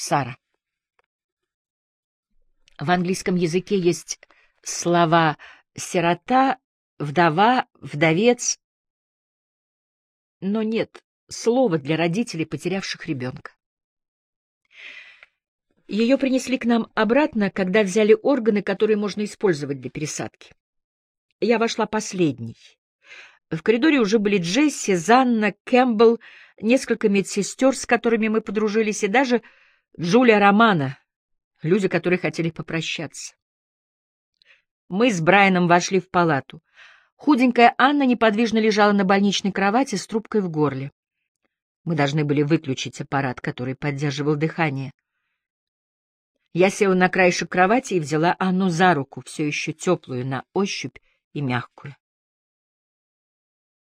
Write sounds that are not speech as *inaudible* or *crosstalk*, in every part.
Сара. В английском языке есть слова «сирота», «вдова», «вдовец», но нет слова для родителей, потерявших ребенка. Ее принесли к нам обратно, когда взяли органы, которые можно использовать для пересадки. Я вошла последней. В коридоре уже были Джесси, Занна, Кэмпбелл, несколько медсестер, с которыми мы подружились, и даже Джулия Романа, люди, которые хотели попрощаться. Мы с Брайаном вошли в палату. Худенькая Анна неподвижно лежала на больничной кровати с трубкой в горле. Мы должны были выключить аппарат, который поддерживал дыхание. Я села на краешек кровати и взяла Анну за руку, все еще теплую на ощупь и мягкую.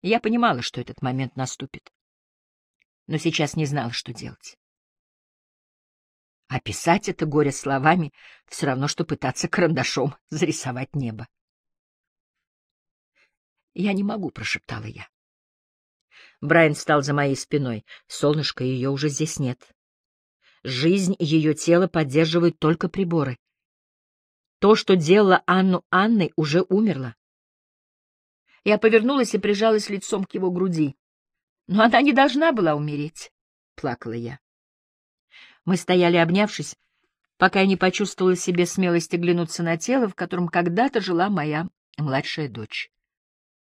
Я понимала, что этот момент наступит, но сейчас не знала, что делать. Описать это горе словами — все равно, что пытаться карандашом *laughs* зарисовать небо. «Я не могу», — прошептала я. Брайан встал за моей спиной. Солнышко, ее уже здесь нет. Жизнь ее тела поддерживают только приборы. То, что делала Анну Анной, уже умерло. Я повернулась и прижалась лицом к его груди. Но она не должна была умереть, — плакала я. Мы стояли, обнявшись, пока я не почувствовала себе смелости глянуться на тело, в котором когда-то жила моя младшая дочь.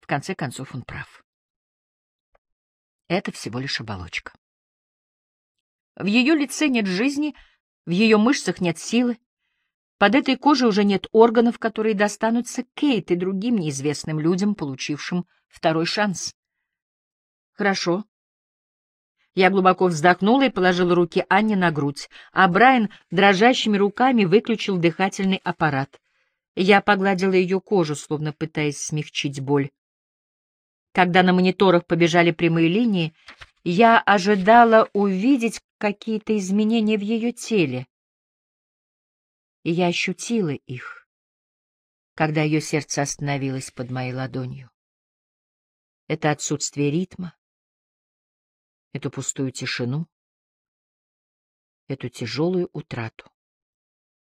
В конце концов, он прав. Это всего лишь оболочка. В ее лице нет жизни, в ее мышцах нет силы. Под этой кожей уже нет органов, которые достанутся Кейт и другим неизвестным людям, получившим второй шанс. Хорошо. Я глубоко вздохнула и положила руки Анне на грудь, а Брайан дрожащими руками выключил дыхательный аппарат. Я погладила ее кожу, словно пытаясь смягчить боль. Когда на мониторах побежали прямые линии, я ожидала увидеть какие-то изменения в ее теле. И я ощутила их, когда ее сердце остановилось под моей ладонью. Это отсутствие ритма, эту пустую тишину, эту тяжелую утрату.